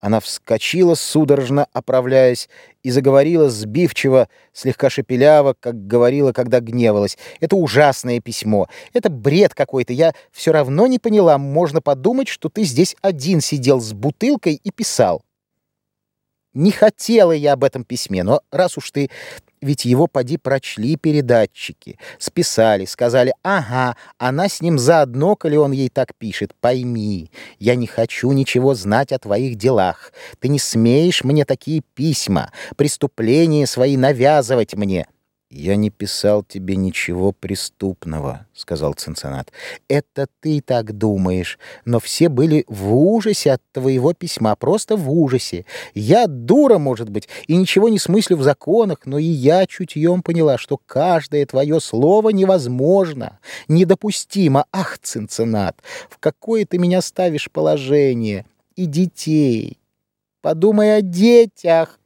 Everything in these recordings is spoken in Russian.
Она вскочила, судорожно оправляясь, и заговорила сбивчиво, слегка шепеляво, как говорила, когда гневалась. «Это ужасное письмо. Это бред какой-то. Я все равно не поняла. Можно подумать, что ты здесь один сидел с бутылкой и писал». Не хотела я об этом письме, но раз уж ты ведь его поди прочли передатчики, списали, сказали, ага, она с ним заодно, коли он ей так пишет. Пойми, я не хочу ничего знать о твоих делах. Ты не смеешь мне такие письма, преступления свои навязывать мне. «Я не писал тебе ничего преступного», — сказал Цинциннат. «Это ты так думаешь, но все были в ужасе от твоего письма, просто в ужасе. Я дура, может быть, и ничего не смыслю в законах, но и я чутьем поняла, что каждое твое слово невозможно, недопустимо. Ах, Цинциннат, в какое ты меня ставишь положение? И детей. Подумай о детях.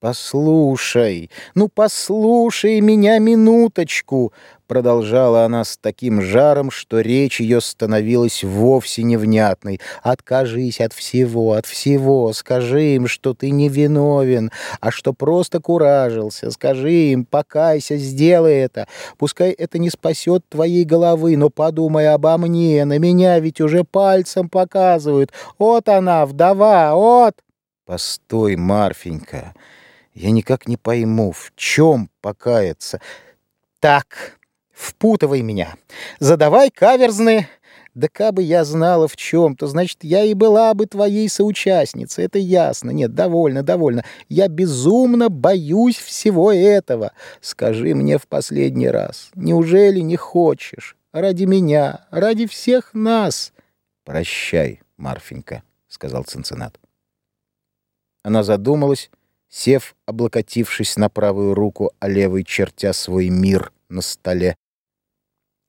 «Послушай, ну послушай меня минуточку!» Продолжала она с таким жаром, что речь ее становилась вовсе невнятной. «Откажись от всего, от всего. Скажи им, что ты не виновен, а что просто куражился. Скажи им, покайся, сделай это. Пускай это не спасет твоей головы, но подумай обо мне. На меня ведь уже пальцем показывают. Вот она, вдова, вот!» «Постой, Марфенька!» Я никак не пойму, в чем покаяться. Так, впутывай меня. Задавай каверзные... Да кабы я знала в чем, то, значит, я и была бы твоей соучастницей. Это ясно. Нет, довольно, довольно. Я безумно боюсь всего этого. Скажи мне в последний раз, неужели не хочешь? Ради меня, ради всех нас. Прощай, Марфенька, — сказал Цинциннат. Она задумалась, сев, облокотившись на правую руку, а левой чертя свой мир на столе.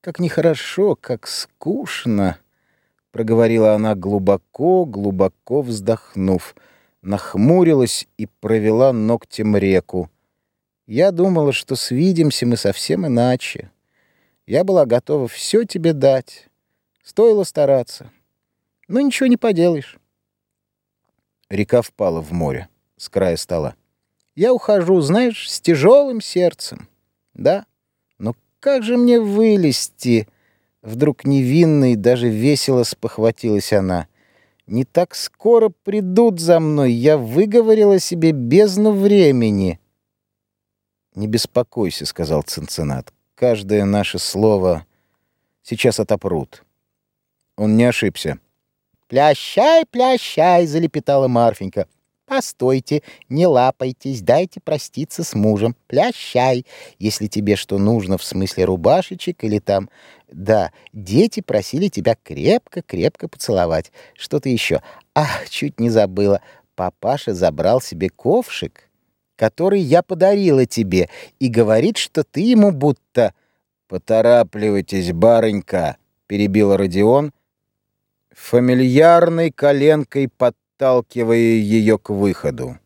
«Как нехорошо, как скучно!» — проговорила она глубоко, глубоко вздохнув, нахмурилась и провела ногтем реку. «Я думала, что свидимся мы совсем иначе. Я была готова все тебе дать. Стоило стараться. Но ничего не поделаешь». Река впала в море с края стола. «Я ухожу, знаешь, с тяжелым сердцем. Да? Но как же мне вылезти?» Вдруг невинной, даже весело спохватилась она. «Не так скоро придут за мной. Я выговорила себе бездну времени». «Не беспокойся», — сказал Цинциннат. «Каждое наше слово сейчас отопрут». Он не ошибся. «Плящай, плящай!» — залепетала Марфенька. Постойте, не лапайтесь, дайте проститься с мужем. Плящай, если тебе что нужно в смысле рубашечек или там... Да, дети просили тебя крепко-крепко поцеловать. Что-то еще. Ах, чуть не забыла. Папаша забрал себе ковшик, который я подарила тебе, и говорит, что ты ему будто... «Поторапливайтесь, барынька», — перебил Родион, фамильярной коленкой под подталкивая ее к выходу.